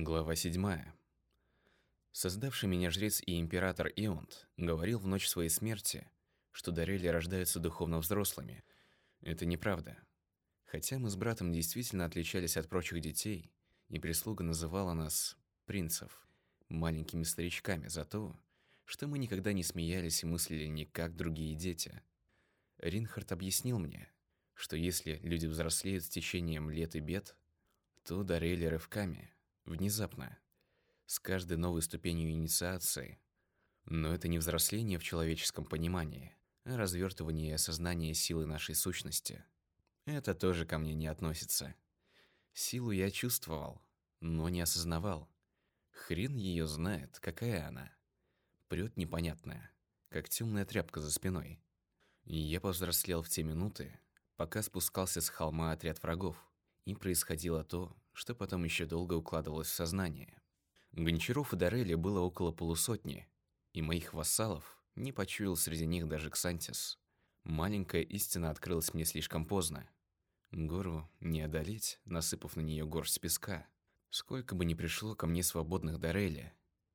Глава 7. Создавший меня жрец и император Ионт говорил в ночь своей смерти, что Дарели рождаются духовно взрослыми. Это неправда. Хотя мы с братом действительно отличались от прочих детей, и прислуга называла нас принцев, маленькими старичками за то, что мы никогда не смеялись и мыслили не как другие дети. Ринхард объяснил мне, что если люди взрослеют с течением лет и бед, то Дарели рывками – внезапно, с каждой новой ступенью инициации. Но это не взросление в человеческом понимании, а развертывание и осознание силы нашей сущности. Это тоже ко мне не относится. Силу я чувствовал, но не осознавал. Хрен ее знает, какая она. Прет непонятная, как темная тряпка за спиной. Я повзрослел в те минуты, пока спускался с холма отряд врагов, и происходило то, что потом еще долго укладывалось в сознание. Гончаров и Дарели было около полусотни, и моих вассалов не почуял среди них даже Ксантис. Маленькая истина открылась мне слишком поздно. Гору не одолеть, насыпав на нее горсть песка. Сколько бы ни пришло ко мне свободных Дарели,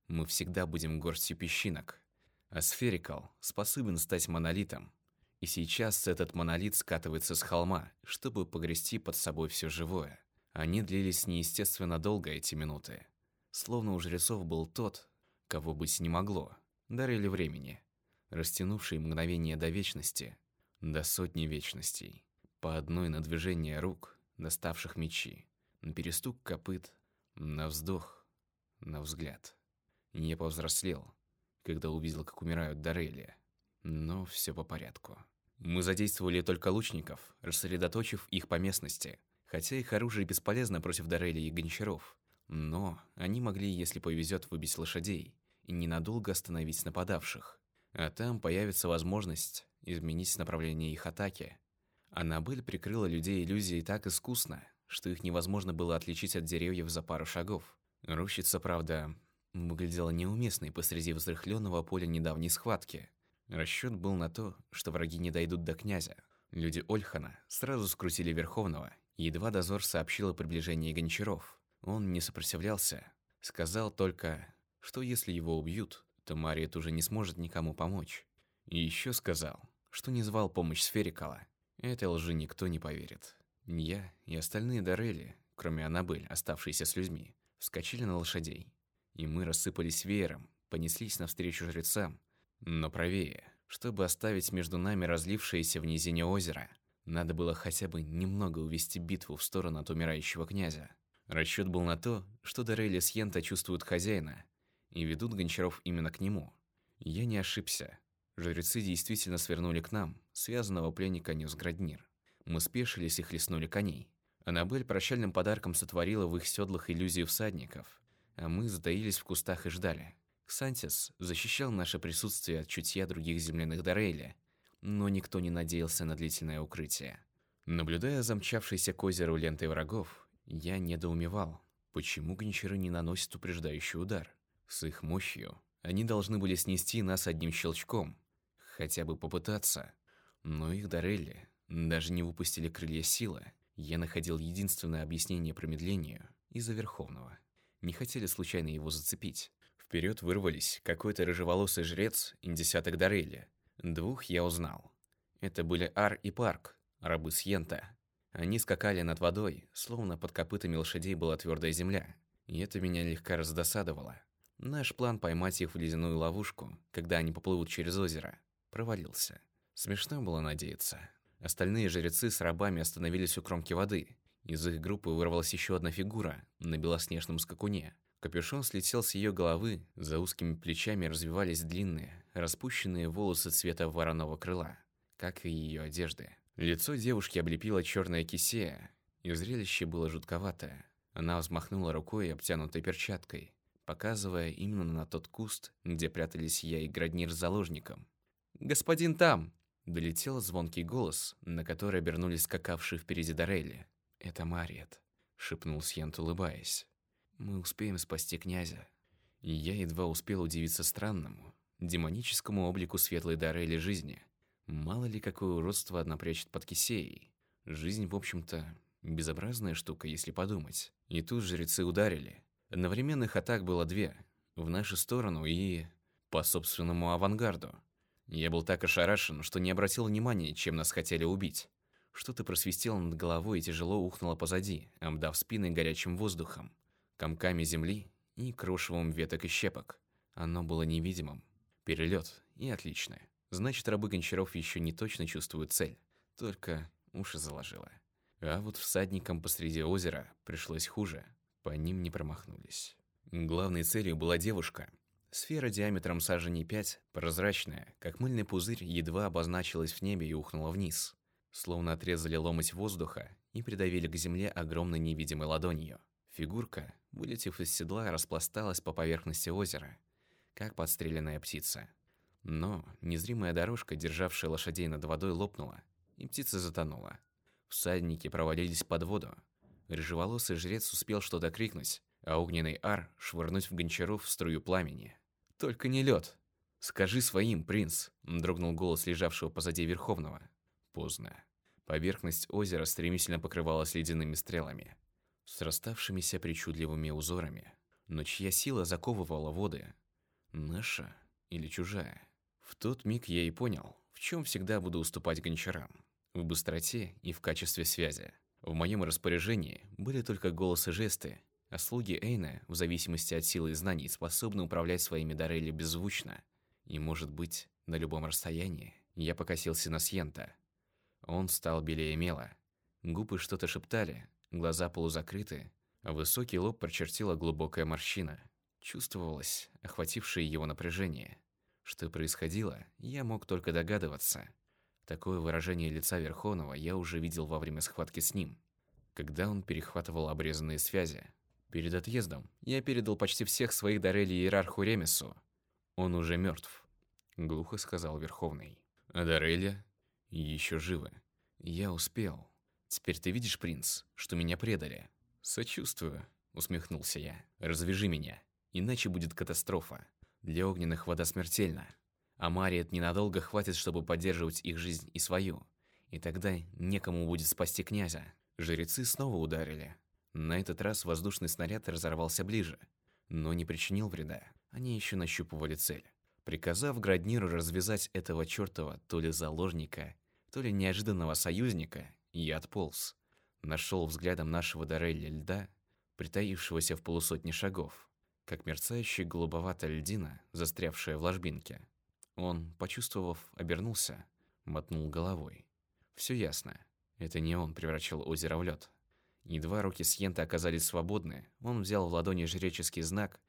мы всегда будем горстью песчинок. А сферикал способен стать монолитом. И сейчас этот монолит скатывается с холма, чтобы погрести под собой все живое. Они длились неестественно долго, эти минуты. Словно у жрецов был тот, кого быть не могло. Дарили времени, растянувшие мгновение до вечности, до сотни вечностей. По одной на движение рук, доставших мечи, на перестук копыт, на вздох, на взгляд. Я повзрослел, когда увидел, как умирают Дарели. Но все по порядку. Мы задействовали только лучников, рассредоточив их по местности – Хотя их оружие бесполезно против Дарели и гончаров. Но они могли, если повезет, выбить лошадей и ненадолго остановить нападавших. А там появится возможность изменить направление их атаки. Аннабель прикрыла людей иллюзией так искусно, что их невозможно было отличить от деревьев за пару шагов. Рощица, правда, выглядела неуместной посреди взрыхленного поля недавней схватки. Расчет был на то, что враги не дойдут до князя. Люди Ольхана сразу скрутили Верховного Едва дозор сообщил о приближении гончаров. Он не сопротивлялся. Сказал только, что если его убьют, то Мариет уже не сможет никому помочь. И еще сказал, что не звал помощь Сферикала. Этой лжи никто не поверит. Я и остальные Дарели, кроме Аннабель, оставшиеся с людьми, вскочили на лошадей. И мы рассыпались веером, понеслись навстречу жрецам, но правее, чтобы оставить между нами разлившееся в низине озеро – надо было хотя бы немного увести битву в сторону от умирающего князя. Расчет был на то, что Дарелли с Йента чувствуют хозяина и ведут гончаров именно к нему. Я не ошибся. Жрецы действительно свернули к нам, связанного пленника нес Граднир. Мы спешились и хлестнули коней. Аннабель прощальным подарком сотворила в их седлах иллюзию всадников, а мы затаились в кустах и ждали. Ксантис защищал наше присутствие от чутья других земляных Дарейля, но никто не надеялся на длительное укрытие. Наблюдая за мчавшейся к озеру лентой врагов, я недоумевал, почему гончары не наносят упреждающий удар. С их мощью они должны были снести нас одним щелчком, хотя бы попытаться. Но их Дарелли даже не выпустили крылья силы. Я находил единственное объяснение промедлению из-за Верховного. Не хотели случайно его зацепить. Вперед вырвались какой-то рыжеволосый жрец и десяток Дарелли, Двух я узнал. Это были Ар и Парк, рабы Сьента. Они скакали над водой, словно под копытами лошадей была твердая земля. И это меня легко раздосадовало. Наш план поймать их в ледяную ловушку, когда они поплывут через озеро, провалился. Смешно было надеяться. Остальные жрецы с рабами остановились у кромки воды. Из их группы вырвалась еще одна фигура на белоснежном скакуне. Капюшон слетел с ее головы, за узкими плечами развивались длинные, распущенные волосы цвета вороного крыла, как и ее одежды. Лицо девушки облепила черная кисея, и зрелище было жутковатое. Она взмахнула рукой, обтянутой перчаткой, показывая именно на тот куст, где прятались я и Граднир с заложником. «Господин там!» – долетел звонкий голос, на который обернулись скакавшие впереди Дарелли. «Это Мариет», – шепнул Сьент, улыбаясь. Мы успеем спасти князя. Я едва успел удивиться странному, демоническому облику светлой Дарели жизни. Мало ли какое уродство одна прячет под кисеей. Жизнь, в общем-то, безобразная штука, если подумать. И тут жрецы ударили. Одновременных атак было две. В нашу сторону и... по собственному авангарду. Я был так ошарашен, что не обратил внимания, чем нас хотели убить. Что-то просвистело над головой и тяжело ухнуло позади, обдав спины горячим воздухом, комками земли и крошевом веток и щепок. Оно было невидимым. Перелет, и отлично. Значит, рабы Гончаров еще не точно чувствуют цель, только уши заложило. А вот всадникам посреди озера пришлось хуже, по ним не промахнулись. Главной целью была девушка. Сфера диаметром саженей 5, прозрачная, как мыльный пузырь, едва обозначилась в небе и ухнула вниз. Словно отрезали ломоть воздуха и придавили к земле огромной невидимой ладонью. Фигурка, вылетев из седла, распласталась по поверхности озера, как подстреленная птица. Но незримая дорожка, державшая лошадей над водой, лопнула, и птица затонула. Всадники провалились под воду. Рыжеволосый жрец успел что-то крикнуть, а огненный ар швырнуть в гончаров в струю пламени. «Только не лед! Скажи своим, принц!» – дрогнул голос лежавшего позади Верховного. Поздно. Поверхность озера стремительно покрывалась ледяными стрелами, с расставшимися причудливыми узорами. Но чья сила заковывала воды? Наша или чужая? В тот миг я и понял, в чем всегда буду уступать гончарам. В быстроте и в качестве связи. В моем распоряжении были только голос и жесты, а слуги Эйна, в зависимости от силы и знаний, способны управлять своими Дарелли беззвучно. И, может быть, на любом расстоянии. Я покосился на Сьента. Он стал белее мела. Губы что-то шептали, глаза полузакрыты, а высокий лоб прочертила глубокая морщина. Чувствовалось охватившее его напряжение. Что происходило, я мог только догадываться. Такое выражение лица Верховного я уже видел во время схватки с ним, когда он перехватывал обрезанные связи. Перед отъездом я передал почти всех своих дарели иерарху Ремесу. Он уже мертв, глухо сказал Верховный. А Дареля еще живы. Я успел. Теперь ты видишь, принц, что меня предали? Сочувствую, усмехнулся я. Развяжи меня иначе будет катастрофа. Для огненных вода смертельна. А Мариет ненадолго хватит, чтобы поддерживать их жизнь и свою. И тогда некому будет спасти князя. Жрецы снова ударили. На этот раз воздушный снаряд разорвался ближе, но не причинил вреда. Они еще нащупывали цель. Приказав Градниру развязать этого чертова то ли заложника, то ли неожиданного союзника, я отполз. Нашел взглядом нашего Дорелли льда, притаившегося в полусотни шагов как мерцающая голубоватая льдина, застрявшая в ложбинке. Он, почувствовав, обернулся, мотнул головой. Все ясно. Это не он превращал озеро в лед. Едва руки Сьента оказались свободны, он взял в ладони жреческий знак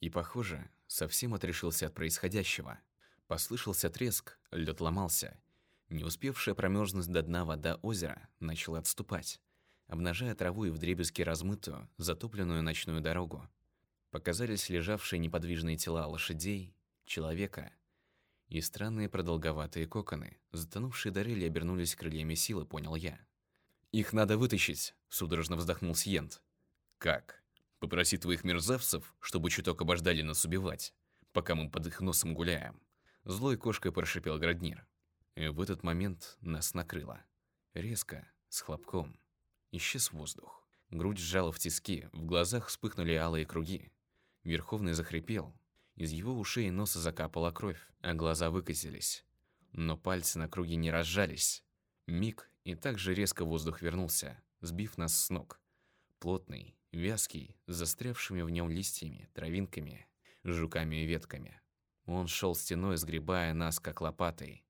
и, похоже, совсем отрешился от происходящего. Послышался треск, лед ломался. Не успевшая промерзнуть до дна вода озера начала отступать, обнажая траву и вдребезги размытую, затопленную ночную дорогу. Показались лежавшие неподвижные тела лошадей, человека и странные продолговатые коконы. Затонувшие дарели обернулись крыльями силы, понял я. «Их надо вытащить», — судорожно вздохнул Сиент. «Как? Попроси твоих мерзавцев, чтобы чуток обождали нас убивать, пока мы под их носом гуляем». Злой кошкой прошипел Граднир. В этот момент нас накрыло. Резко, с хлопком. Исчез воздух. Грудь сжала в тиски, в глазах вспыхнули алые круги. Верховный захрипел. Из его ушей и носа закапала кровь, а глаза выкосились. Но пальцы на круге не разжались. Миг, и так же резко воздух вернулся, сбив нас с ног. Плотный, вязкий, с застрявшими в нем листьями, травинками, жуками и ветками. Он шел стеной, сгребая нас, как лопатой.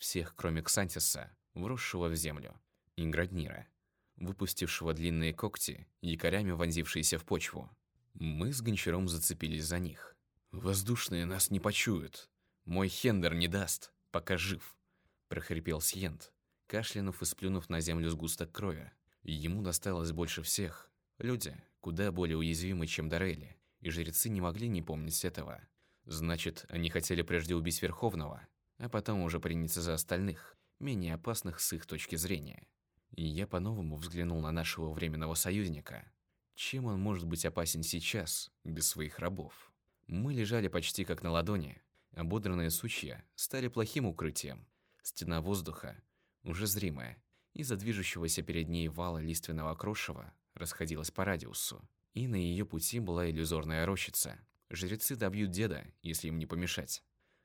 Всех, кроме Ксантиса, вросшего в землю, и Граднира, выпустившего длинные когти, якорями вонзившиеся в почву. Мы с Гончаром зацепились за них. «Воздушные нас не почуют. Мой Хендер не даст, пока жив», – прохрипел Сьент, кашлянув и сплюнув на землю сгусток крови. Ему досталось больше всех. Люди куда более уязвимы, чем Дорели, и жрецы не могли не помнить этого. Значит, они хотели прежде убить Верховного, а потом уже приняться за остальных, менее опасных с их точки зрения. И я по-новому взглянул на нашего временного союзника – чем он может быть опасен сейчас, без своих рабов? Мы лежали почти как на ладони. Ободранные сучья стали плохим укрытием. Стена воздуха, уже зримая, из-за движущегося перед ней вала лиственного крошева, расходилась по радиусу. И на ее пути была иллюзорная рощица. Жрецы добьют деда, если им не помешать.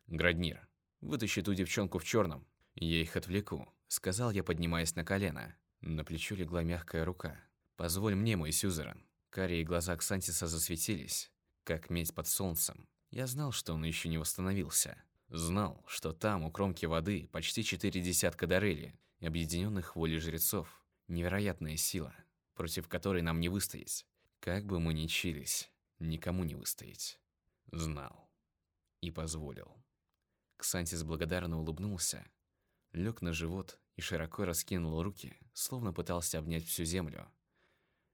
«Граднир, вытащи ту девчонку в черном. Я их отвлеку», — сказал я, поднимаясь на колено. На плечо легла мягкая рука. «Позволь мне, мой сюзерен». Карие глаза Ксантиса засветились, как медь под солнцем. Я знал, что он еще не восстановился. Знал, что там, у кромки воды, почти четыре десятка дарели, объединенных волей жрецов. Невероятная сила, против которой нам не выстоять. Как бы мы ни чились, никому не выстоять. Знал. И позволил. Ксантис благодарно улыбнулся, лег на живот и широко раскинул руки, словно пытался обнять всю землю.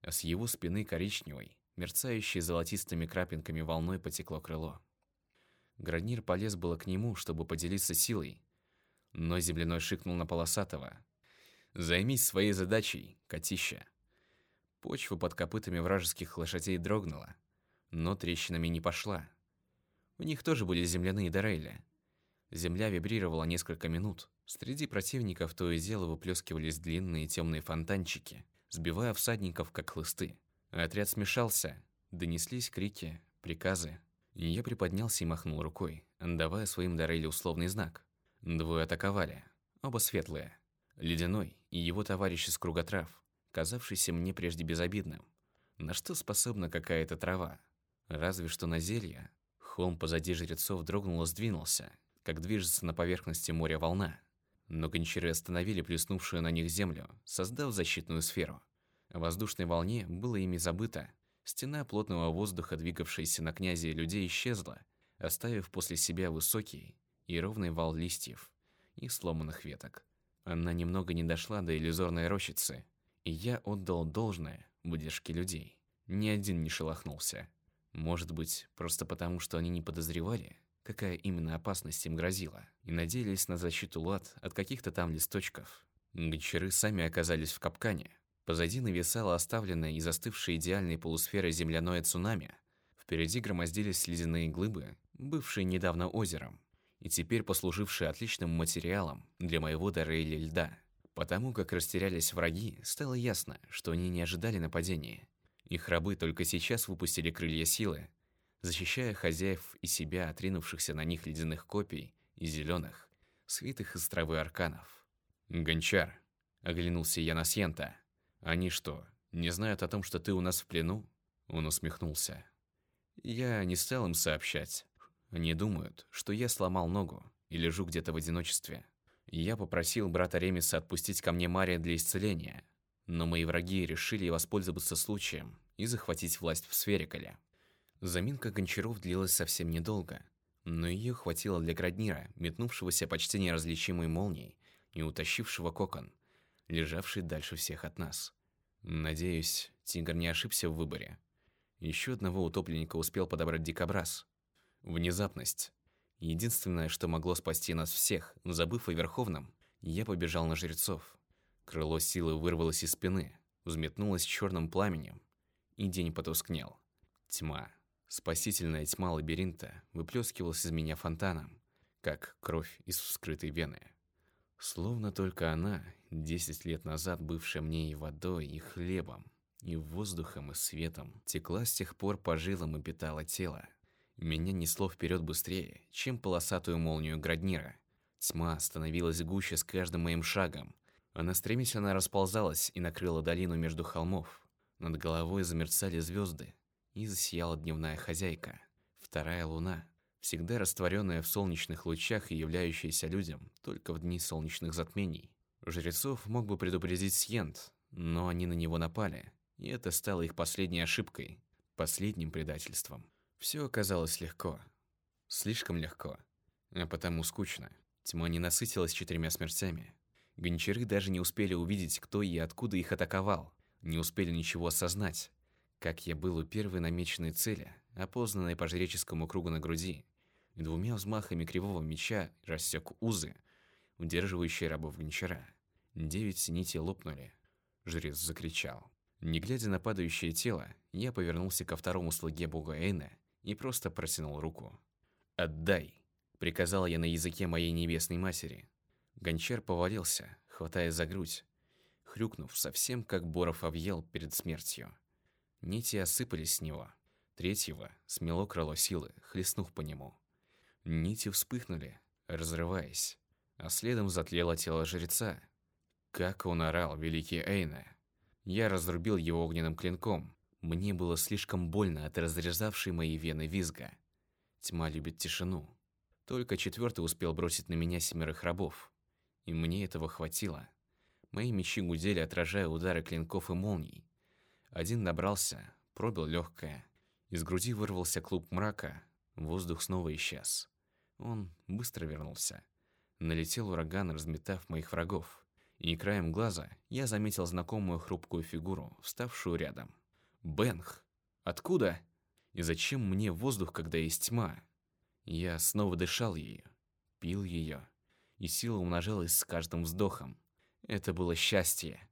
А с его спины коричневой, мерцающей золотистыми крапинками волной потекло крыло. Гранир полез было к нему, чтобы поделиться силой, но земляной шикнул на полосатого. «Займись своей задачей, котища!» Почва под копытами вражеских лошадей дрогнула, но трещинами не пошла. У них тоже были земляные дарейли. Земля вибрировала несколько минут. Среди противников то и дело выплескивались длинные темные фонтанчики, сбивая всадников, как хлысты. Отряд смешался, донеслись крики, приказы. Я приподнялся и махнул рукой, давая своим Дарейли условный знак. Двое атаковали, оба светлые. Ледяной и его товарищ из круготрав, казавшийся мне прежде безобидным. На что способна какая-то трава? Разве что на зелье. Холм позади жрецов дрогнул и сдвинулся, как движется на поверхности моря волна. Но гончары остановили плеснувшую на них землю, создав защитную сферу. О воздушной волне было ими забыто. Стена плотного воздуха, двигавшаяся на князе и людей, исчезла, оставив после себя высокий и ровный вал листьев и сломанных веток. Она немного не дошла до иллюзорной рощицы, и я отдал должное выдержке людей. Ни один не шелохнулся. Может быть, просто потому, что они не подозревали, какая именно опасность им грозила, и надеялись на защиту лад от каких-то там листочков. Гончары сами оказались в капкане. Позади нависала оставленная и застывшая идеальной полусферой земляное цунами. Впереди громоздились ледяные глыбы, бывшие недавно озером, и теперь послужившие отличным материалом для моего Дарейли льда. Потому как растерялись враги, стало ясно, что они не ожидали нападения. Их рабы только сейчас выпустили крылья силы, защищая хозяев и себя, отринувшихся на них ледяных копий и зеленых, свитых из травы арканов. «Гончар», — оглянулся я на Сьента, — «они что, не знают о том, что ты у нас в плену?» Он усмехнулся. «Я не стал им сообщать. Они думают, что я сломал ногу и лежу где-то в одиночестве. Я попросил брата Ремиса отпустить ко мне Мария для исцеления, но мои враги решили воспользоваться случаем и захватить власть в Сферикале. Заминка гончаров длилась совсем недолго, но ее хватило для Граднира, метнувшегося почти неразличимой молнией и утащившего кокон, лежавший дальше всех от нас. Надеюсь, Тигр не ошибся в выборе. Еще одного утопленника успел подобрать дикобраз. Внезапность. Единственное, что могло спасти нас всех, забыв о Верховном, я побежал на жрецов. Крыло силы вырвалось из спины, взметнулось черным пламенем, и день потускнел. Тьма. Спасительная тьма лабиринта выплескивалась из меня фонтаном, как кровь из вскрытой вены. Словно только она, десять лет назад бывшая мне и водой, и хлебом, и воздухом, и светом, текла с тех пор по жилам и питала тело. Меня несло вперед быстрее, чем полосатую молнию Граднира. Тьма становилась гуще с каждым моим шагом. Она стремительно расползалась и накрыла долину между холмов. Над головой замерцали звезды, и засияла дневная хозяйка, вторая луна, всегда растворенная в солнечных лучах и являющаяся людям только в дни солнечных затмений. Жрецов мог бы предупредить Сьент, но они на него напали, и это стало их последней ошибкой, последним предательством. Все оказалось легко. Слишком легко. А потому скучно. Тьма не насытилась четырьмя смертями. Гончары даже не успели увидеть, кто и откуда их атаковал. Не успели ничего осознать как я был у первой намеченной цели, опознанной по жреческому кругу на груди, и двумя взмахами кривого меча рассек узы, удерживающие рабов гончара. Девять нитей лопнули. Жрец закричал. Не глядя на падающее тело, я повернулся ко второму слуге бога Эйна и просто протянул руку. «Отдай!» – приказал я на языке моей небесной матери. Гончар повалился, хватая за грудь, хрюкнув совсем как Боров объел перед смертью. Нити осыпались с него. Третьего смело крыло силы, хлестнув по нему. Нити вспыхнули, разрываясь, а следом затлело тело жреца. Как он орал, великий Эйна! Я разрубил его огненным клинком. Мне было слишком больно от разрезавшей мои вены визга. Тьма любит тишину. Только четвертый успел бросить на меня семерых рабов. И мне этого хватило. Мои мечи гудели, отражая удары клинков и молний. Один набрался, пробил легкое. Из груди вырвался клуб мрака, воздух снова исчез. Он быстро вернулся. Налетел ураган, разметав моих врагов. И краем глаза я заметил знакомую хрупкую фигуру, вставшую рядом. Бенх! Откуда? И зачем мне воздух, когда есть тьма? Я снова дышал ею, пил ее, и сила умножалась с каждым вздохом. Это было счастье,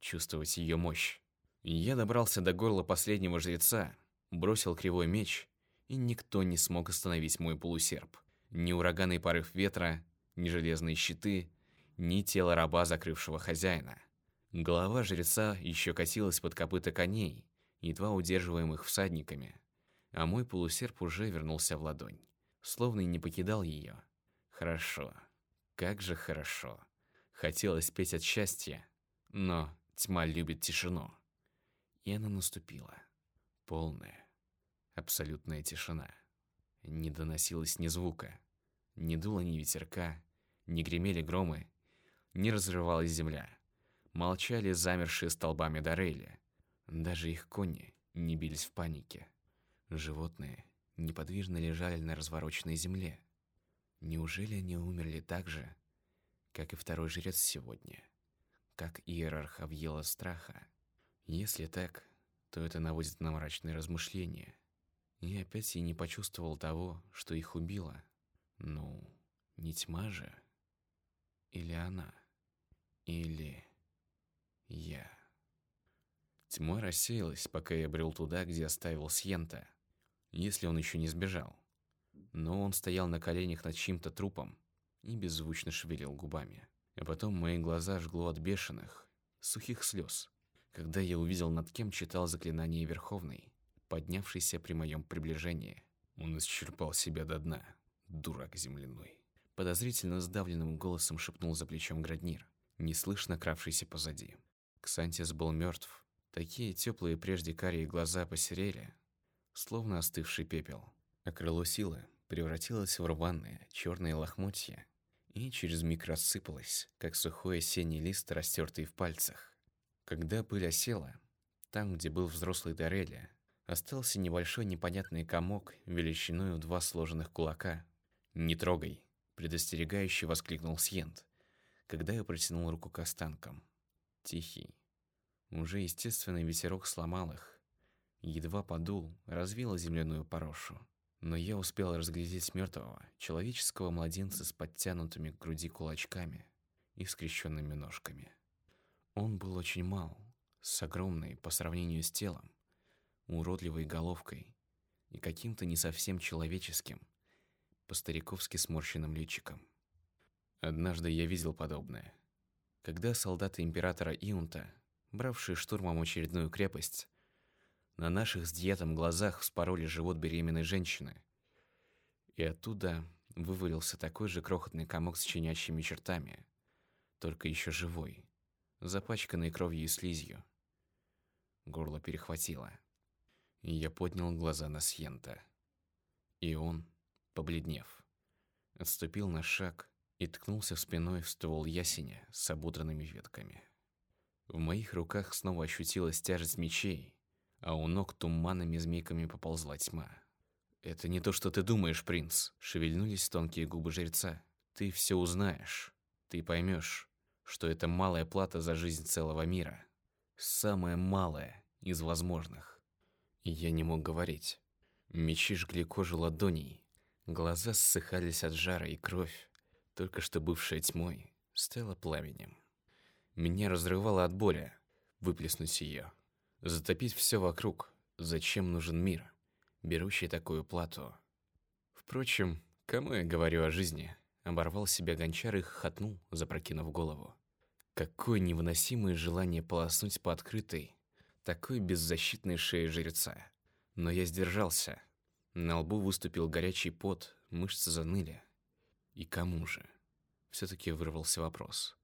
чувствовать ее мощь. Я добрался до горла последнего жреца, бросил кривой меч, и никто не смог остановить мой полусерп. Ни ураганный порыв ветра, ни железные щиты, ни тело раба, закрывшего хозяина. Голова жреца еще катилась под копыта коней, едва удерживаемых всадниками, а мой полусерп уже вернулся в ладонь, словно и не покидал ее. Хорошо. Как же хорошо. Хотелось петь от счастья, но тьма любит тишину. И она наступила. Полная, абсолютная тишина. Не доносилось ни звука, не дуло ни ветерка, не гремели громы, не разрывалась земля. Молчали замершие столбами Дорейли. Даже их кони не бились в панике. Животные неподвижно лежали на развороченной земле. Неужели они умерли так же, как и второй жрец сегодня? Как иерарх объела страха? Если так, то это наводит на мрачные размышления. И опять я не почувствовал того, что их убило. Ну, не тьма же? Или она? Или я? Тьма рассеялась, пока я брел туда, где оставил Сьента, если он еще не сбежал. Но он стоял на коленях над чьим-то трупом и беззвучно шевелил губами. А потом мои глаза жгло от бешеных, сухих слез, когда я увидел, над кем читал заклинание Верховный, поднявшийся при моем приближении. Он исчерпал себя до дна, дурак земляной. Подозрительно сдавленным голосом шепнул за плечом Граднир, неслышно кравшийся позади. Ксантис был мертв, Такие теплые прежде карие глаза посерели, словно остывший пепел. А крыло силы превратилось в рваные черные лохмотья и через миг рассыпалось, как сухой осенний лист, растертый в пальцах. Когда пыль осела, там, где был взрослый Дорелли, остался небольшой непонятный комок величиной в два сложенных кулака. «Не трогай!» – предостерегающе воскликнул Сьент, когда я протянул руку к останкам. Тихий, уже естественный ветерок сломал их. Едва подул, развеял земляную порошу. Но я успел разглядеть мертвого, человеческого младенца с подтянутыми к груди кулачками и скрещенными ножками. Он был очень мал, с огромной, по сравнению с телом, уродливой головкой и каким-то не совсем человеческим, по-стариковски сморщенным личиком. Однажды я видел подобное. Когда солдаты императора Иунта бравшие штурмом очередную крепость, на наших с диетом глазах вспороли живот беременной женщины. И оттуда вывалился такой же крохотный комок с чинящими чертами, только еще живой, запачканный кровью и слизью. Горло перехватило, и я поднял глаза на Сьента. И он, побледнев, отступил на шаг и ткнулся спиной в ствол ясеня с ободранными ветками. В моих руках снова ощутилась тяжесть мечей, а у ног туманными змейками поползла тьма. «Это не то, что ты думаешь, принц», — шевельнулись тонкие губы жреца. «Ты все узнаешь. Ты поймешь, что это малая плата за жизнь целого мира. Самая малая из возможных». Я не мог говорить. Мечи жгли кожу ладоней, глаза ссыхались от жара, и кровь, только что бывшая тьмой, стала пламенем. Меня разрывало от боли. Выплеснуть ее. Затопить все вокруг. Зачем нужен мир, берущий такую плату? Впрочем, кому я говорю о жизни? Оборвал себя гончар и хохотнул, запрокинув голову. Какое невыносимое желание полоснуть по открытой, такой беззащитной шеей жреца. Но я сдержался. На лбу выступил горячий пот, мышцы заныли. И кому же? Все-таки вырвался вопрос.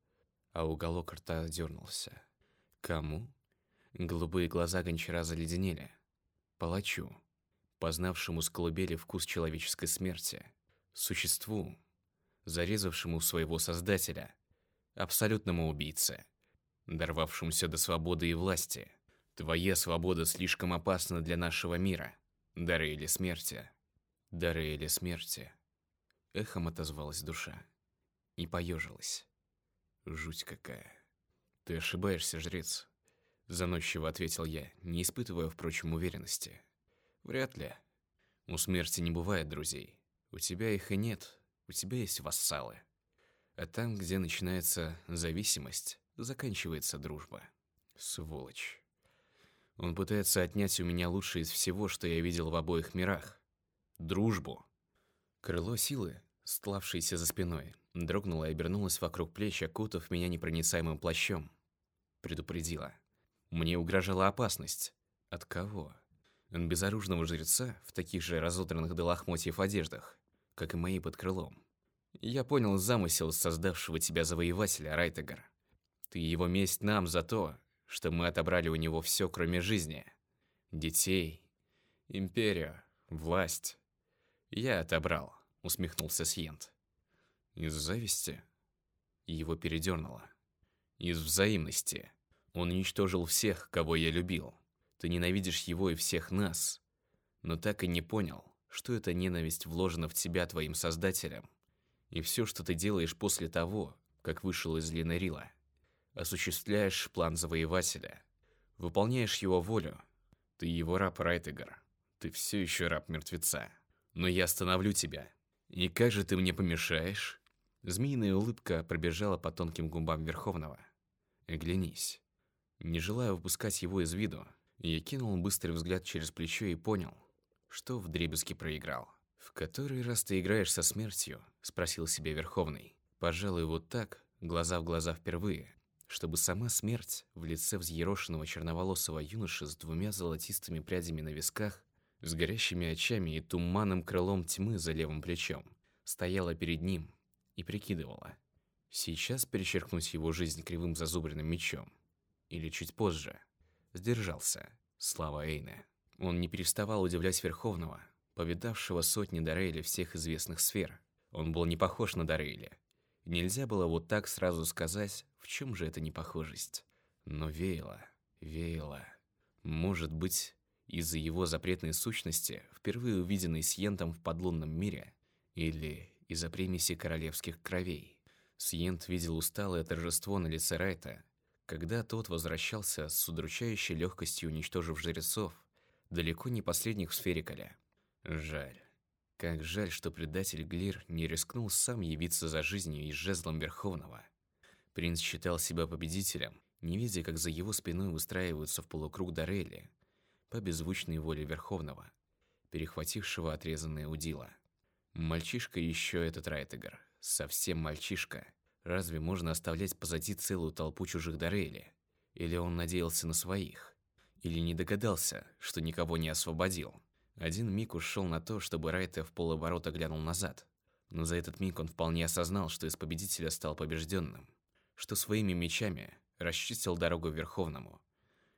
А уголок рта дернулся. Кому? Голубые глаза гончара заледенели. Палачу, познавшему с колыбели вкус человеческой смерти. Существу, зарезавшему своего создателя. Абсолютному убийце, дорвавшемуся до свободы и власти. Твоя свобода слишком опасна для нашего мира. Дары или смерти. Дары или смерти. Эхом отозвалась душа. И поежилась. Жуть какая. Ты ошибаешься, жрец. Заносчиво ответил я, не испытывая, впрочем, уверенности. Вряд ли. У смерти не бывает друзей. У тебя их и нет. У тебя есть вассалы. А там, где начинается зависимость, заканчивается дружба. Сволочь. Он пытается отнять у меня лучшее из всего, что я видел в обоих мирах. Дружбу. Крыло силы, стлавшееся за спиной, дрогнуло и обернулось вокруг плеч, окутав меня непроницаемым плащом. Предупредила. Мне угрожала опасность. От кого? От безоружного жреца в таких же разодранных до лохмотьев одеждах, как и мои под крылом. Я понял замысел создавшего тебя завоевателя, Райтегар. Ты его месть нам за то, что мы отобрали у него все, кроме жизни. Детей, империю, власть. Я отобрал, усмехнулся Сьент. Из зависти? Его передернуло. Из взаимности. Он уничтожил всех, кого я любил. Ты ненавидишь его и всех нас. Но так и не понял, что эта ненависть вложена в тебя твоим создателем. И все, что ты делаешь после того, как вышел из Линерила осуществляешь план завоевателя, выполняешь его волю. Ты его раб, Райтегар. Ты все еще раб мертвеца. Но я остановлю тебя. И как же ты мне помешаешь? Змеиная улыбка пробежала по тонким губам Верховного. Оглянись. Не желая выпускать его из виду, я кинул быстрый взгляд через плечо и понял, что вдребезги проиграл. «В который раз ты играешь со смертью?» – спросил себе Верховный. Пожалуй, вот так, глаза в глаза впервые, чтобы сама смерть в лице взъерошенного черноволосого юноши с двумя золотистыми прядями на висках, с горящими очами и туманным крылом тьмы за левым плечом, стояла перед ним и прикидывала. Сейчас перечеркнуть его жизнь кривым зазубренным мечом. Или чуть позже. Сдержался. Слава Эйне. Он не переставал удивлять Верховного, повидавшего сотни Дарейли всех известных сфер. Он был не похож на Дарейли. Нельзя было вот так сразу сказать, в чем же эта непохожесть. Но веяло, веяло. Может быть, из-за его запретной сущности, впервые увиденной Сьентом в подлунном мире, или из-за примеси королевских кровей. Сьент видел усталое торжество на лице Райта, когда тот возвращался с удручающей легкостью, уничтожив жрецов, далеко не последних в сфере Коля. Жаль. Как жаль, что предатель Глир не рискнул сам явиться за жизнью и жезлом Верховного. Принц считал себя победителем, не видя, как за его спиной устраиваются в полукруг Дарели, по беззвучной воле Верховного, перехватившего отрезанное удила. Мальчишка еще этот Райтегар, совсем мальчишка. Разве можно оставлять позади целую толпу чужих Дарели? Или он надеялся на своих? Или не догадался, что никого не освободил? Один миг ушел на то, чтобы Райта в полоборота глянул назад. Но за этот миг он вполне осознал, что из победителя стал побежденным. Что своими мечами расчистил дорогу Верховному,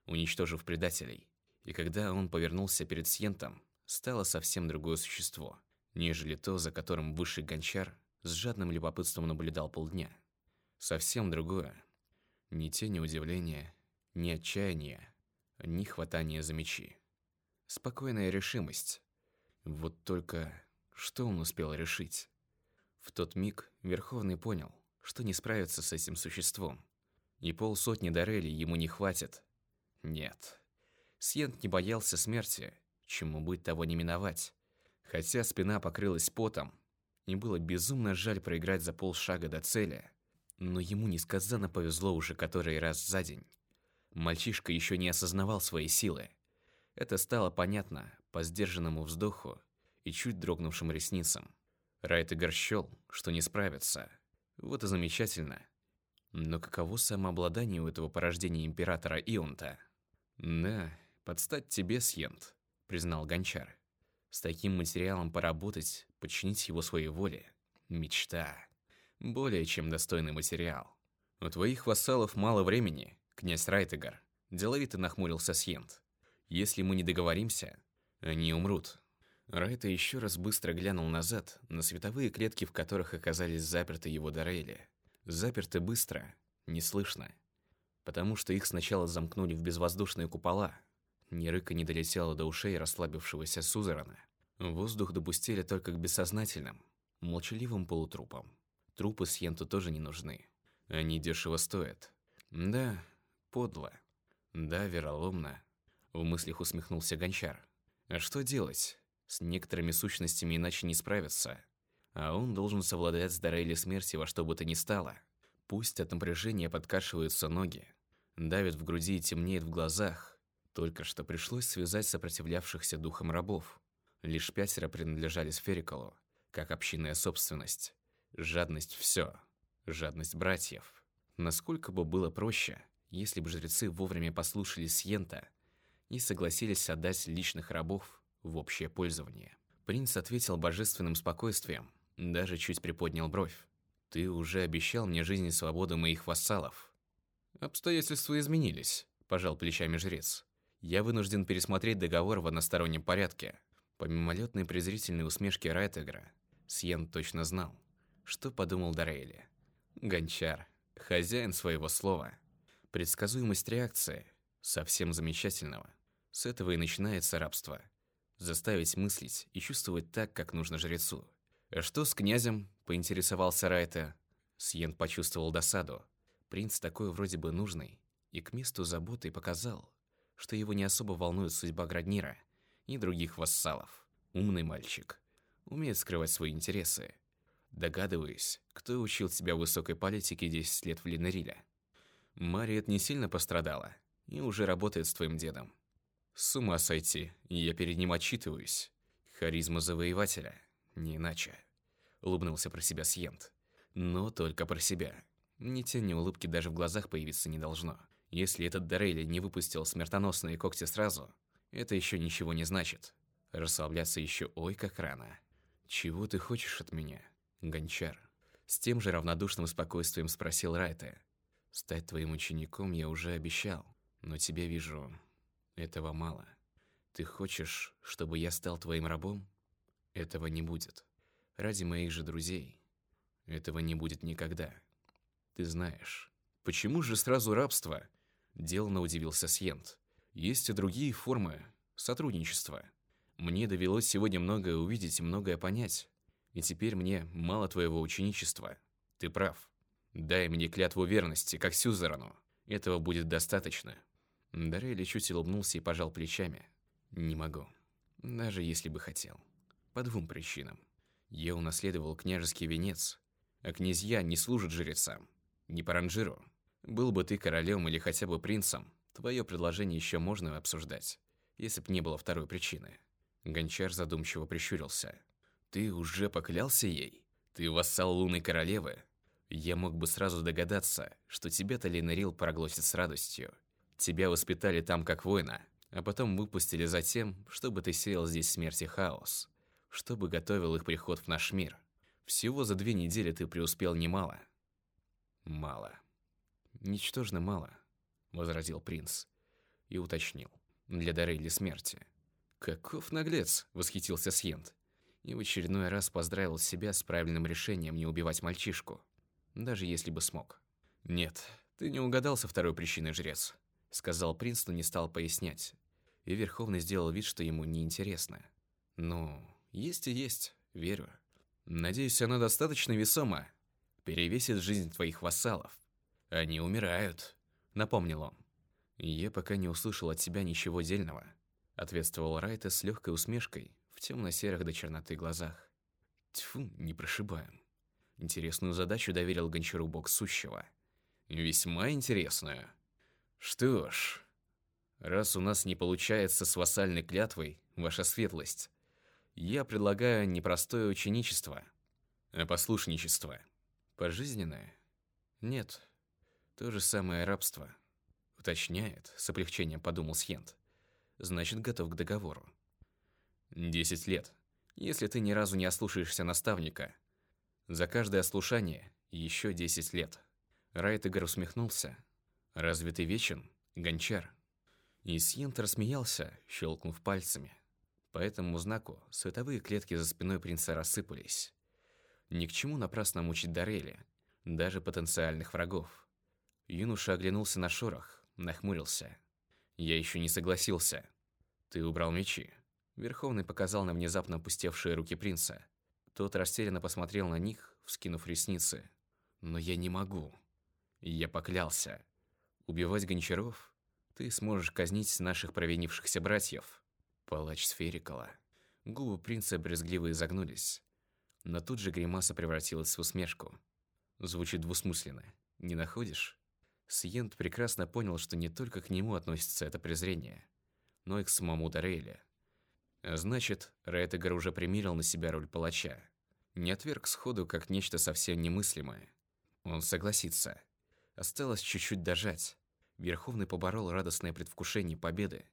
уничтожив предателей. И когда он повернулся перед Сьентом, стало совсем другое существо, нежели то, за которым высший гончар с жадным любопытством наблюдал полдня. Совсем другое. Ни тени удивления, ни отчаяния, ни хватания за мечи. Спокойная решимость. Вот только что он успел решить? В тот миг Верховный понял, что не справится с этим существом. И полсотни Дарели ему не хватит. Нет. Сьент не боялся смерти, чему быть того не миновать. Хотя спина покрылась потом, и было безумно жаль проиграть за полшага до цели, но ему несказанно повезло уже который раз за день. Мальчишка еще не осознавал своей силы. Это стало понятно по сдержанному вздоху и чуть дрогнувшим ресницам. Райтегар счел, что не справится. Вот и замечательно. Но каково самообладание у этого порождения императора Ионта? Да, подстать тебе, Сьент, признал Гончар. С таким материалом поработать, подчинить его своей воле – мечта. Более чем достойный материал. У твоих вассалов мало времени, князь Райтегар. Деловито нахмурился Сьент. Если мы не договоримся, они умрут. Райта еще раз быстро глянул назад на световые клетки, в которых оказались заперты его Дорейли. Заперты быстро, неслышно. Потому что их сначала замкнули в безвоздушные купола. Ни рыка не долетела до ушей расслабившегося Сузерана. Воздух допустили только к бессознательным, молчаливым полутрупам. Трупы Сьенту тоже не нужны. Они дешево стоят. Да, подло. Да, вероломно. В мыслях усмехнулся Гончар. А что делать? С некоторыми сущностями иначе не справиться. А он должен совладать с Дарейли смерти во что бы то ни стало. Пусть от напряжения подкашиваются ноги, давит в груди и темнеет в глазах. Только что пришлось связать сопротивлявшихся духом рабов. Лишь пятеро принадлежали Сферикалу, как общинная собственность. Жадность – все. Жадность братьев. Насколько бы было проще, если бы жрецы вовремя послушали Сьента и согласились отдать личных рабов в общее пользование. Принц ответил божественным спокойствием, даже чуть приподнял бровь. «Ты уже обещал мне жизнь и свободу моих вассалов». «Обстоятельства изменились», – пожал плечами жрец. «Я вынужден пересмотреть договор в одностороннем порядке». По мимолетной презрительной усмешке Райтегра, Сьен точно знал, что подумал Дарейли. Гончар, хозяин своего слова. Предсказуемость реакции – совсем замечательного. С этого и начинается рабство – заставить мыслить и чувствовать так, как нужно жрецу. «А что с князем?» – поинтересовался Райта. Сьен почувствовал досаду. Принц такой вроде бы нужный, и к месту заботы показал, что его не особо волнует судьба Граднира и других вассалов. Умный мальчик. Умеет скрывать свои интересы. Догадываюсь, кто учил тебя высокой политике 10 лет в Линериле. Мариет не сильно пострадала и уже работает с твоим дедом. С ума сойти, я перед ним отчитываюсь. Харизма завоевателя, не иначе. Улыбнулся про себя Сьент. Но только про себя. Ни тени улыбки даже в глазах появиться не должно. Если этот Дорейли не выпустил смертоносные когти сразу, это еще ничего не значит. Расслабляться еще ой как рано. «Чего ты хочешь от меня, гончар?» С тем же равнодушным спокойствием спросил Райта. «Стать твоим учеником я уже обещал, но тебе вижу этого мало. Ты хочешь, чтобы я стал твоим рабом? Этого не будет. Ради моих же друзей. Этого не будет никогда. Ты знаешь. Почему же сразу рабство? Делано удивился Сьент. Есть и другие формы сотрудничества. Мне довелось сегодня многое увидеть и многое понять. И теперь мне мало твоего ученичества. Ты прав. Дай мне клятву верности, как Сюзерану. Этого будет достаточно. Дарейли чуть улыбнулся и пожал плечами. «Не могу. Даже если бы хотел. По двум причинам. Я унаследовал княжеский венец, а князья не служат жрецам. Не по ранжиру. Был бы ты королем или хотя бы принцем, твое предложение еще можно обсуждать, если б не было второй причины». Гончар задумчиво прищурился. «Ты уже поклялся ей? Ты вассал лунной королевы? Я мог бы сразу догадаться, что тебя-то Ленарил проглотит с радостью, Тебя воспитали там как воина, а потом выпустили за тем, чтобы ты сеял здесь смерть и хаос, чтобы готовил их приход в наш мир. Всего за две недели ты преуспел немало. Мало. Ничтожно мало, возразил принц и уточнил. Для Дарейли смерти. Каков наглец, восхитился Сьент. И в очередной раз поздравил себя с правильным решением не убивать мальчишку, даже если бы смог. Нет, ты не угадал со второй причиной, жрец сказал принц, но не стал пояснять. И Верховный сделал вид, что ему неинтересно. «Ну, есть и есть, верю. Надеюсь, она достаточно весома. Перевесит жизнь твоих вассалов. Они умирают», — напомнил он. «Я пока не услышал от тебя ничего дельного», — ответствовал Райта с легкой усмешкой в темно-серых до черноты глазах. «Тьфу, не прошибаем. Интересную задачу доверил Гончару бог сущего. Весьма интересную». Что ж, раз у нас не получается с вассальной клятвой, ваша светлость, я предлагаю не простое ученичество, а послушничество. Пожизненное? Нет, то же самое рабство. Уточняет, с облегчением подумал Сьент. Значит, готов к договору. Десять лет. Если ты ни разу не ослушаешься наставника. За каждое ослушание еще десять лет. Райтегер усмехнулся. Разве ты вечен, гончар? И Сьент рассмеялся, щелкнув пальцами. По этому знаку световые клетки за спиной принца рассыпались. Ни к чему напрасно мучить Дарели, даже потенциальных врагов. Юноша оглянулся на шорох, нахмурился. Я еще не согласился. Ты убрал мечи. Верховный показал на внезапно опустевшие руки принца. Тот растерянно посмотрел на них, вскинув ресницы. Но я не могу. Я поклялся. Убивать гончаров? Ты сможешь казнить наших провинившихся братьев. Палач Сферикала. Губы принца брезгливо изогнулись. Но тут же гримаса превратилась в усмешку. Звучит двусмысленно. Не находишь? Сиент прекрасно понял, что не только к нему относится это презрение, но и к самому Дарейле. А значит, Рейтегар уже примерил на себя роль палача. Не отверг сходу как нечто совсем немыслимое. Он согласится. Осталось чуть-чуть дожать. Верховный поборол радостное предвкушение победы,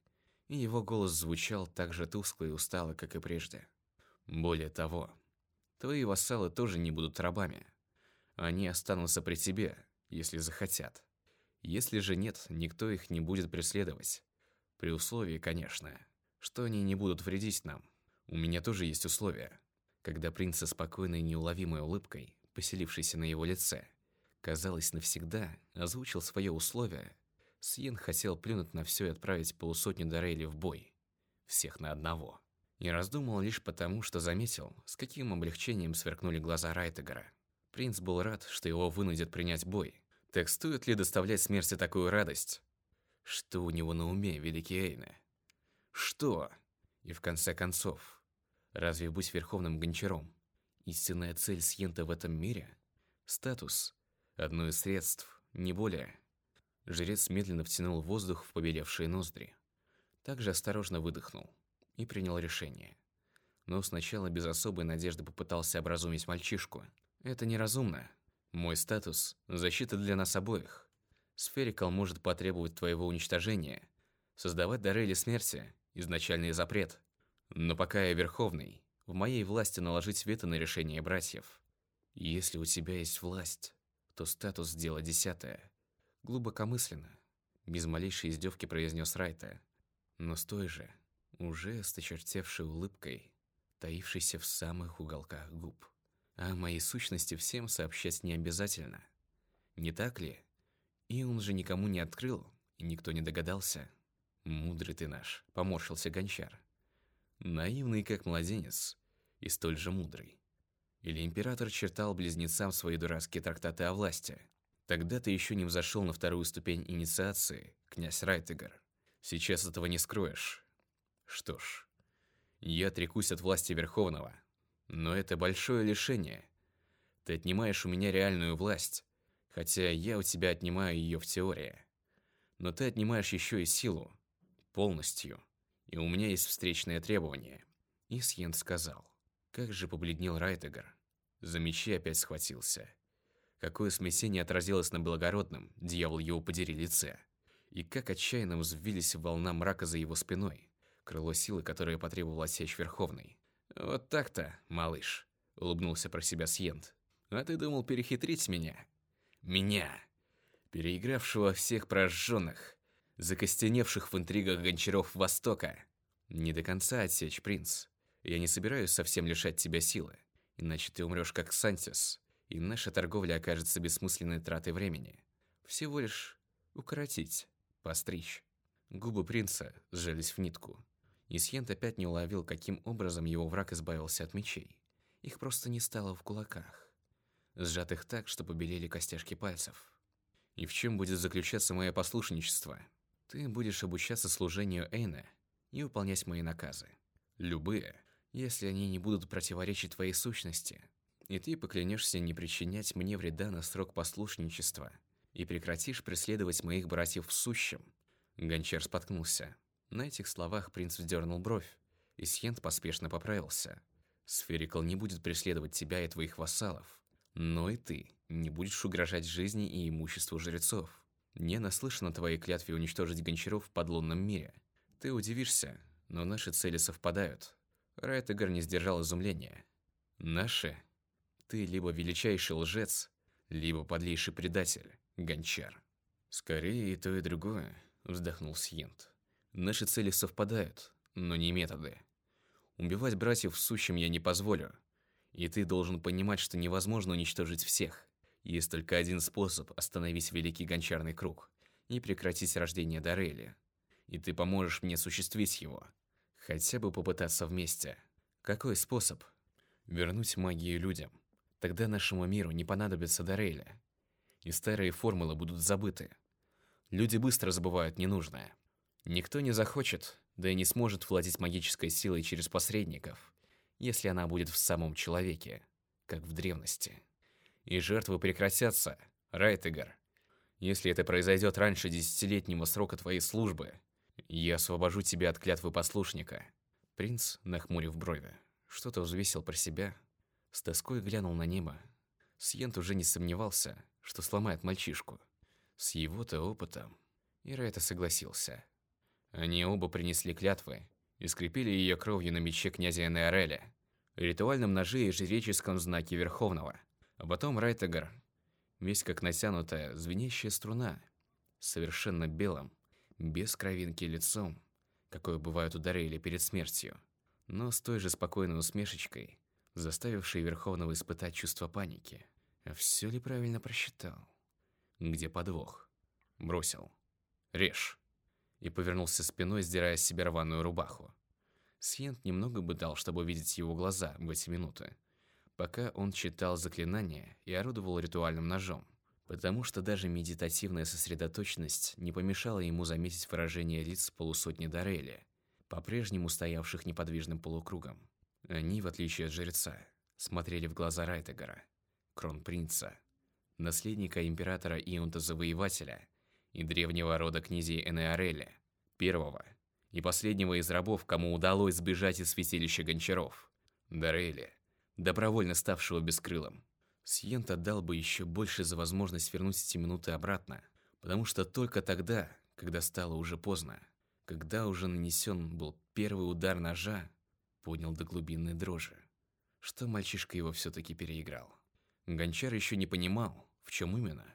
и его голос звучал так же тускло и устало, как и прежде. Более того, твои вассалы тоже не будут рабами. Они останутся при тебе, если захотят. Если же нет, никто их не будет преследовать. При условии, конечно, что они не будут вредить нам. У меня тоже есть условия. Когда принц со спокойной неуловимой улыбкой, поселившейся на его лице, казалось навсегда, озвучил свое условие, Сьен хотел плюнуть на все и отправить полусотню Дорейли в бой. Всех на одного. И раздумал лишь потому, что заметил, с каким облегчением сверкнули глаза Райтегора. Принц был рад, что его вынудят принять бой, так стоит ли доставлять смерти такую радость? Что у него на уме, великий Эйне? Что? И в конце концов, разве быть верховным гончаром? Истинная цель Сьента в этом мире? Статус? Одно из средств, не более. Жрец медленно втянул воздух в побелевшие ноздри. Также осторожно выдохнул и принял решение. Но сначала без особой надежды попытался образумить мальчишку. Это неразумно. Мой статус – защита для нас обоих. Сферикал может потребовать твоего уничтожения, создавать Дарели смерти – изначальный запрет. Но пока я Верховный, в моей власти наложить вето на решение братьев. Если у тебя есть власть, то статус – дело десятое. Глубокомысленно, без малейшей издевки произнес Райта, но с той же, уже осточертевшей улыбкой, таившейся в самых уголках губ. А моей сущности всем сообщать не обязательно. Не так ли? И он же никому не открыл, и никто не догадался. Мудрый ты наш, поморщился гончар. Наивный, как младенец, и столь же мудрый. Или император чертал близнецам свои дурацкие трактаты о власти. Тогда ты еще не взошел на вторую ступень инициации, князь Райтегар. Сейчас этого не скроешь. Что ж, я отрекусь от власти Верховного, но это большое лишение. Ты отнимаешь у меня реальную власть, хотя я у тебя отнимаю ее в теории. Но ты отнимаешь еще и силу. Полностью. И у меня есть встречное требование. И Сьент сказал. Как же побледнел Райтегар. За мечи опять схватился. Какое смятение отразилось на благородном, дьявол его подери, лице. И как отчаянно взвились волна мрака за его спиной. Крыло силы, которое потребовал осечь Верховный. «Вот так-то, малыш», — улыбнулся про себя Сьент. «А ты думал перехитрить меня?» «Меня, переигравшего всех прожженных, закостеневших в интригах гончаров Востока. Не до конца отсечь, принц. Я не собираюсь совсем лишать тебя силы, иначе ты умрешь как Сантис, и наша торговля окажется бессмысленной тратой времени. Всего лишь укоротить, постричь». Губы принца сжались в нитку. Исьент опять не уловил, каким образом его враг избавился от мечей. Их просто не стало в кулаках, сжатых так, что побелели костяшки пальцев. И в чем будет заключаться мое послушничество? Ты будешь обучаться служению Эйна и выполнять мои наказы. Любые, если они не будут противоречить твоей сущности. И ты поклянешься не причинять мне вреда на срок послушничества и прекратишь преследовать моих братьев в сущем. Гончар споткнулся. На этих словах принц вздернул бровь, и Сьент поспешно поправился. «Сферикал не будет преследовать тебя и твоих вассалов, но и ты не будешь угрожать жизни и имуществу жрецов. Не наслышан о твоей клятве уничтожить гончаров в подлунном мире. Ты удивишься, но наши цели совпадают. Райтегар не сдержал изумления. Наши? Ты либо величайший лжец, либо подлейший предатель, гончар. Скорее и то, и другое, вздохнул Сьент. Наши цели совпадают, но не методы. Убивать братьев в сущем я не позволю. И ты должен понимать, что невозможно уничтожить всех. Есть только один способ остановить Великий Гончарный Круг и прекратить рождение Дарели. И ты поможешь мне осуществить его. Хотя бы попытаться вместе. Какой способ? Вернуть магию людям. Тогда нашему миру не понадобится Дарели. И старые формулы будут забыты. Люди быстро забывают ненужное. Никто не захочет, да и не сможет владеть магической силой через посредников, если она будет в самом человеке, как в древности. И жертвы прекратятся, Райтегар. Если это произойдет раньше десятилетнего срока твоей службы, я освобожу тебя от клятвы послушника. Принц, нахмурив брови, что-то взвесил про себя, с тоской глянул на небо. Сьент уже не сомневался, что сломает мальчишку. С его-то опытом. И Райта согласился. Они оба принесли клятвы и скрепили ее кровью на мече князя Энеореля, ритуальном ноже и жреческом знаке Верховного. А потом Райтегар, весь как натянутая, звенящая струна, совершенно белым, без кровинки лицом, какое бывает у Дарейли перед смертью, но с той же спокойной усмешечкой, заставившей Верховного испытать чувство паники. Все ли правильно просчитал? Где подвох? Бросил. Режь и повернулся спиной, сдирая с себя рваную рубаху. Сьент немного бы дал, чтобы видеть его глаза в эти минуты, пока он читал заклинания и орудовал ритуальным ножом, потому что даже медитативная сосредоточенность не помешала ему заметить выражение лиц полусотни Дарели, по-прежнему стоявших неподвижным полукругом. Они, в отличие от жреца, смотрели в глаза Райтегора, кронпринца, наследника императора Ионта Завоевателя и древнего рода князей Энеореля, первого и последнего из рабов, кому удалось сбежать из святилища гончаров, Дарели, добровольно ставшего бескрылым. Сьент отдал бы еще больше за возможность вернуть эти минуты обратно, потому что только тогда, когда стало уже поздно, когда уже нанесен был первый удар ножа, поднял до глубинной дрожи, что мальчишка его все-таки переиграл. Гончар еще не понимал, в чем именно,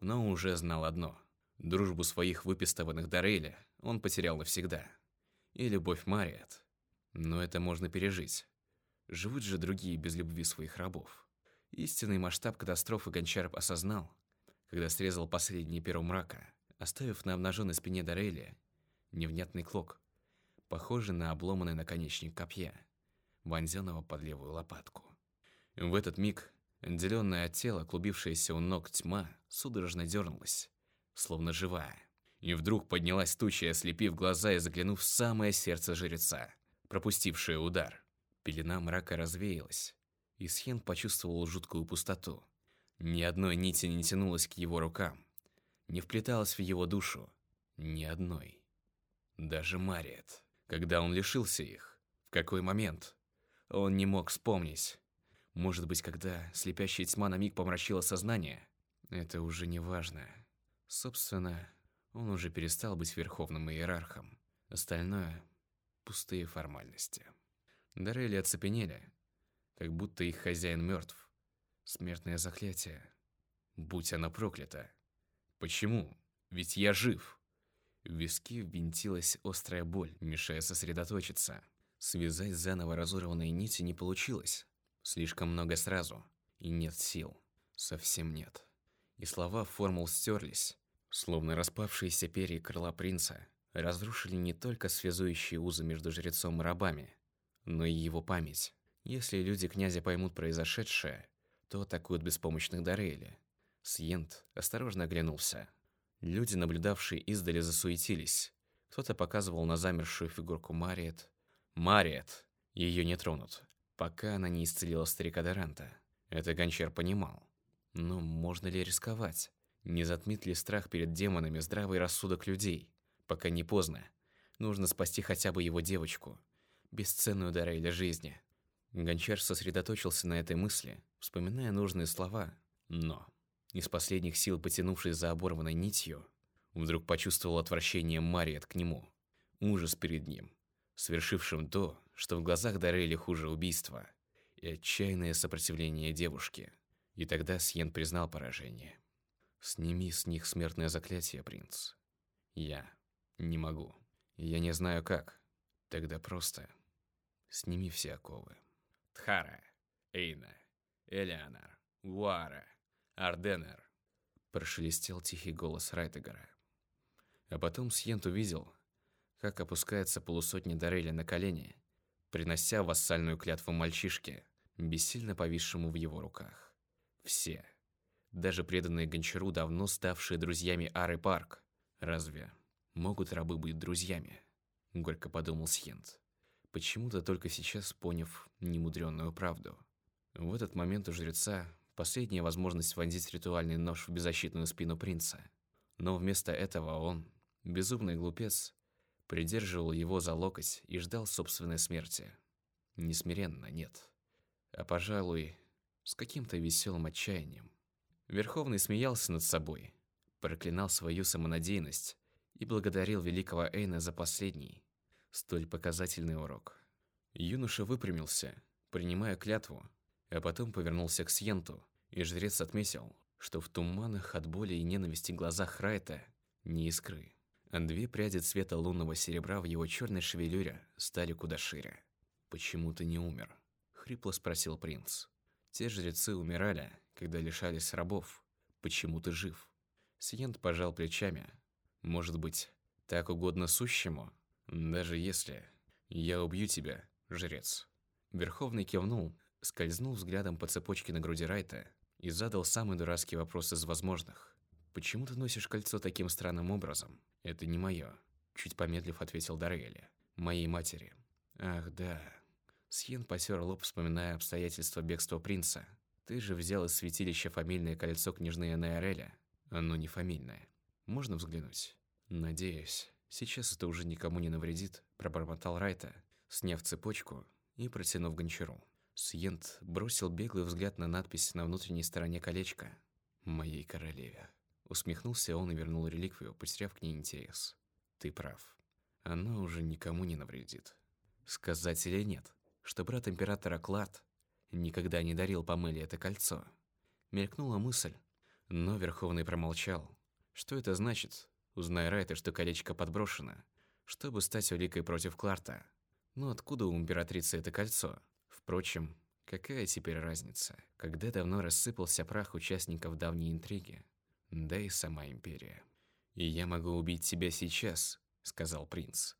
но уже знал одно – Дружбу своих выпистованных Дореля он потерял навсегда. И любовь Мариет. Но это можно пережить. Живут же другие без любви своих рабов. Истинный масштаб катастрофы Гончар осознал, когда срезал последний перо мрака, оставив на обнаженной спине Дореля невнятный клок, похожий на обломанный наконечник копья, вонзенного под левую лопатку. В этот миг, отделенная от тела, клубившаяся у ног тьма, судорожно дернулась, словно живая. И вдруг поднялась туча, ослепив глаза и заглянув в самое сердце жреца, пропустившее удар. Пелена мрака развеялась, и Схен почувствовал жуткую пустоту. Ни одной нити не тянулась к его рукам, не вплеталась в его душу. Ни одной. Даже Мариет. Когда он лишился их? В какой момент? Он не мог вспомнить. Может быть, когда слепящая тьма на миг помрачила сознание? Это уже не важно. Собственно, он уже перестал быть верховным иерархом. Остальное – пустые формальности. Дарели оцепенели, как будто их хозяин мертв. Смертное заклятие. Будь она проклята. Почему? Ведь я жив. В виски ввинтилась острая боль, мешая сосредоточиться. Связать заново разорванные нити не получилось. Слишком много сразу. И нет сил. Совсем нет. И слова формул стерлись. Словно распавшиеся перья крыла принца, разрушили не только связующие узы между жрецом и рабами, но и его память. Если люди князя поймут произошедшее, то атакуют беспомощных Дарейли. Сьент осторожно оглянулся. Люди, наблюдавшие издали, засуетились. Кто-то показывал на замершую фигурку Мариет. Мариет! Ее не тронут, пока она не исцелила старика Доранта. Это Гончар понимал. Но можно ли рисковать? Не затмит ли страх перед демонами здравый рассудок людей? Пока не поздно. Нужно спасти хотя бы его девочку. Бесценную дарой для жизни. Гончар сосредоточился на этой мысли, вспоминая нужные слова. Но из последних сил потянувшись за оборванной нитью, вдруг почувствовал отвращение Мариет к нему, ужас перед ним, совершившим то, что в глазах Дарели хуже убийства, и отчаянное сопротивление девушки. И тогда Сьен признал поражение. «Сними с них смертное заклятие, принц». «Я не могу. Я не знаю как. Тогда просто сними все оковы». Тхара, Эйна, Элеонар, Уара, Арденер. Прошелестел тихий голос Райтегора. А потом Сьент увидел, как опускается полусотня Дореля на колени, принося вассальную клятву мальчишке, бессильно повисшему в его руках. Все, даже преданные Гончару, давно ставшие друзьями Ары Парк, разве могут рабы быть друзьями? Горько подумал Сьент, почему-то только сейчас поняв немудренную правду. В этот момент у жреца последняя возможность вонзить ритуальный нож в беззащитную спину принца. Но вместо этого он, безумный глупец, придерживал его за локоть и ждал собственной смерти. Несмиренно, нет. А, пожалуй, с каким-то веселым отчаянием. Верховный смеялся над собой, проклинал свою самонадеянность и благодарил великого Эйна за последний, столь показательный урок. Юноша выпрямился, принимая клятву, а потом повернулся к Сьенту, и жрец отметил, что в туманах от боли и ненависти глазах Райта не искры а две пряди цвета лунного серебра в его черной шевелюре стали куда шире. «Почему ты не умер?» — хрипло спросил принц. «Те жрецы умирали, когда лишались рабов. Почему ты жив?» Сиент пожал плечами. «Может быть, так угодно сущему? Даже если я убью тебя, жрец». Верховный кивнул, скользнул взглядом по цепочке на груди Райта и задал самый дурацкий вопрос из возможных. «Почему ты носишь кольцо таким странным образом?» «Это не мое», — чуть помедлив ответил Дарелли. «Моей матери». «Ах, да». Сьен потер лоб, вспоминая обстоятельства бегства принца. «Ты же взял из святилища фамильное кольцо княжны Энеореля. Оно не фамильное. Можно взглянуть?» «Надеюсь, сейчас это уже никому не навредит», — пробормотал Райта, сняв цепочку и протянув гончару. Сьент бросил беглый взгляд на надпись на внутренней стороне колечка. «Моей королеве». Усмехнулся он и вернул реликвию, потеряв к ней интерес. Ты прав. Она уже никому не навредит. Сказать или нет, что брат императора Клад никогда не дарил Памеле это кольцо? Мелькнула мысль, но Верховный промолчал. Что это значит? Узнай Райта, что колечко подброшено, чтобы стать уликой против Кларта. Но откуда у императрицы это кольцо? Впрочем, какая теперь разница, когда давно рассыпался прах участников давней интриги? да и сама империя. «И я могу убить тебя сейчас», — сказал принц.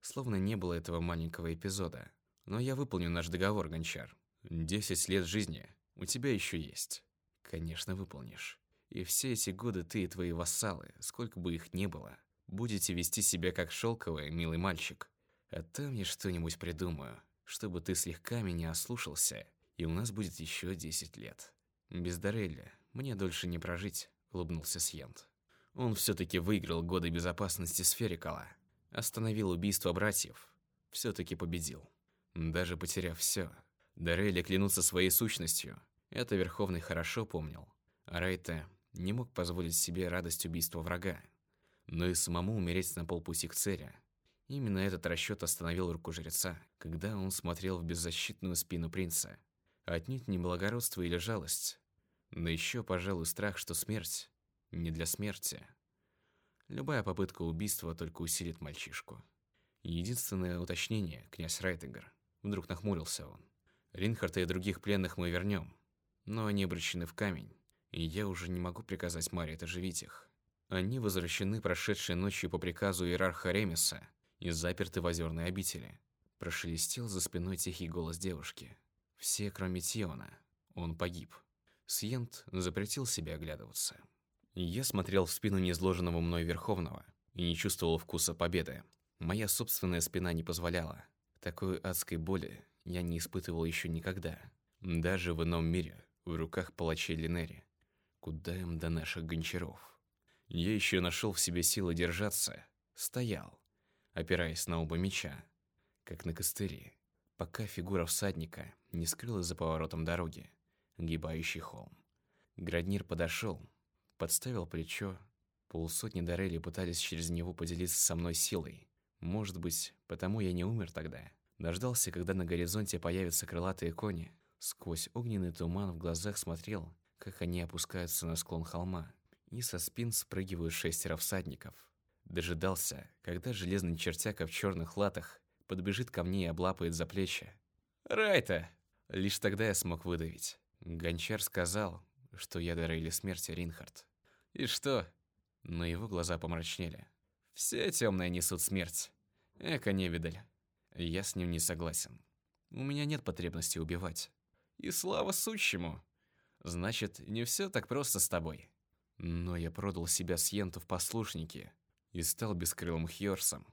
Словно не было этого маленького эпизода. «Но я выполню наш договор, Гончар. Десять лет жизни у тебя еще есть». «Конечно, выполнишь. И все эти годы ты и твои вассалы, сколько бы их ни было, будете вести себя как шелковый, милый мальчик. А там я что-нибудь придумаю, чтобы ты слегка меня ослушался, и у нас будет еще десять лет. Без Дарелли мне дольше не прожить» улыбнулся Сьент. Он все-таки выиграл годы безопасности Сферикала, остановил убийство братьев, все-таки победил. Даже потеряв все, Дарели клянутся своей сущностью. Это Верховный хорошо помнил. А Райта не мог позволить себе радость убийства врага, но и самому умереть на полпути к цели. Именно этот расчет остановил руку жреца, когда он смотрел в беззащитную спину принца. Отнюдь не благородство или жалость, да еще, пожалуй, страх, что смерть не для смерти. Любая попытка убийства только усилит мальчишку. Единственное уточнение, князь Райтегер. Вдруг нахмурился он. Ринхарта и других пленных мы вернем, но они обречены в камень, и я уже не могу приказать Марии оживить их. Они возвращены прошедшей ночью по приказу иерарха Ремеса и заперты в озерной обители. Прошелестел за спиной тихий голос девушки. Все, кроме Тиона. Он погиб. Сьент запретил себе оглядываться. Я смотрел в спину неизложенного мной Верховного и не чувствовал вкуса победы. Моя собственная спина не позволяла. Такой адской боли я не испытывал еще никогда. Даже в ином мире, в руках палачей Линери. Куда им до наших гончаров? Я еще нашел в себе силы держаться. Стоял, опираясь на оба меча, как на костыри, пока фигура всадника не скрылась за поворотом дороги огибающий холм. Граднир подошел подставил плечо. Полсотни Дарели пытались через него поделиться со мной силой. Может быть, потому я не умер тогда. Дождался, когда на горизонте появятся крылатые кони. Сквозь огненный туман в глазах смотрел, как они опускаются на склон холма, и со спин спрыгивают шестеро всадников. Дожидался, когда железный чертяка в черных латах подбежит ко мне и облапает за плечи. «Райта!» Лишь тогда я смог выдавить. Гончар сказал, что я дарили смерти Ринхард. «И что?» Но его глаза помрачнели. «Все темные несут смерть. Эко невидаль. Я с ним не согласен. У меня нет потребности убивать. И слава сущему. Значит, не все так просто с тобой. Но я продал себя Сьенту в послушники и стал бескрылым Хьорсом.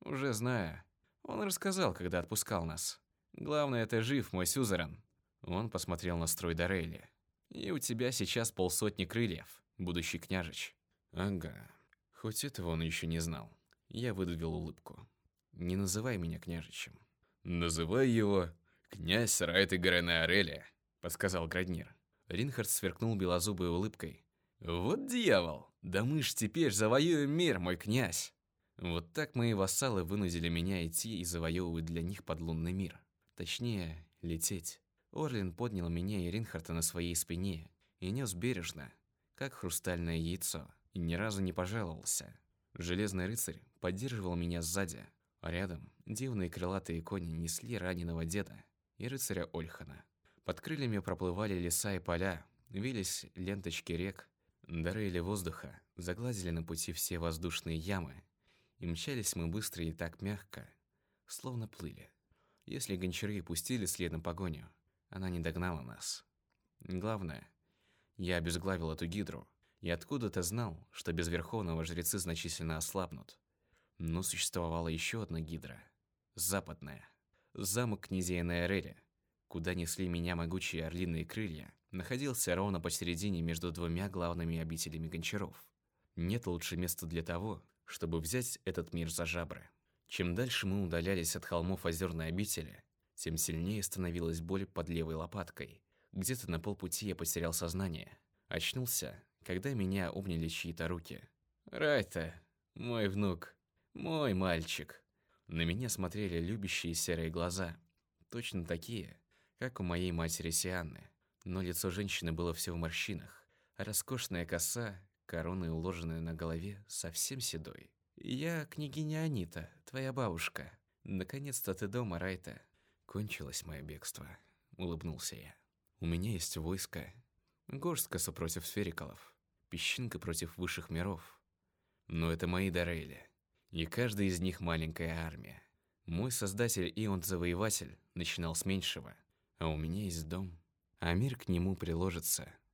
Уже зная. Он рассказал, когда отпускал нас. Главное, ты жив, мой сюзерен. Он посмотрел на строй Дорейли. И у тебя сейчас полсотни крыльев, будущий княжич. Ага. Хоть этого он еще не знал. Я выдавил улыбку. Не называй меня княжичем. Называй его князь Райт Игорена Ореля, подсказал Граднир. Ринхард сверкнул белозубой улыбкой. Вот дьявол! Да мы ж теперь завоюем мир, мой князь! Вот так мои вассалы вынудили меня идти и завоевывать для них подлунный мир. Точнее, лететь. Орлин поднял меня и Ринхарта на своей спине и нес бережно, как хрустальное яйцо, и ни разу не пожаловался. Железный рыцарь поддерживал меня сзади, а рядом дивные крылатые кони несли раненого деда и рыцаря Ольхана. Под крыльями проплывали леса и поля, вились ленточки рек, дары или воздуха загладили на пути все воздушные ямы, и мчались мы быстро и так мягко, словно плыли. Если гончары пустили следом погоню, она не догнала нас. Главное, я обезглавил эту гидру, и откуда-то знал, что без Верховного жрецы значительно ослабнут. Но существовала еще одна гидра. Западная. Замок князей Наэреля, куда несли меня могучие орлиные крылья, находился ровно посередине между двумя главными обителями гончаров. Нет лучше места для того, чтобы взять этот мир за жабры. Чем дальше мы удалялись от холмов озерной обители, тем сильнее становилась боль под левой лопаткой. Где-то на полпути я потерял сознание. Очнулся, когда меня обняли чьи-то руки. «Райта, мой внук, мой мальчик». На меня смотрели любящие серые глаза, точно такие, как у моей матери Сианны. Но лицо женщины было все в морщинах, а роскошная коса, короной уложенная на голове, совсем седой. «Я княгиня Анита, твоя бабушка. Наконец-то ты дома, Райта». Кончилось мое бегство, улыбнулся я. У меня есть войско. Горстка супротив сферикалов, песчинка против высших миров. Но это мои Дарейли, и каждый из них маленькая армия. Мой создатель Ионт-завоеватель начинал с меньшего, а у меня есть дом, а мир к нему приложится –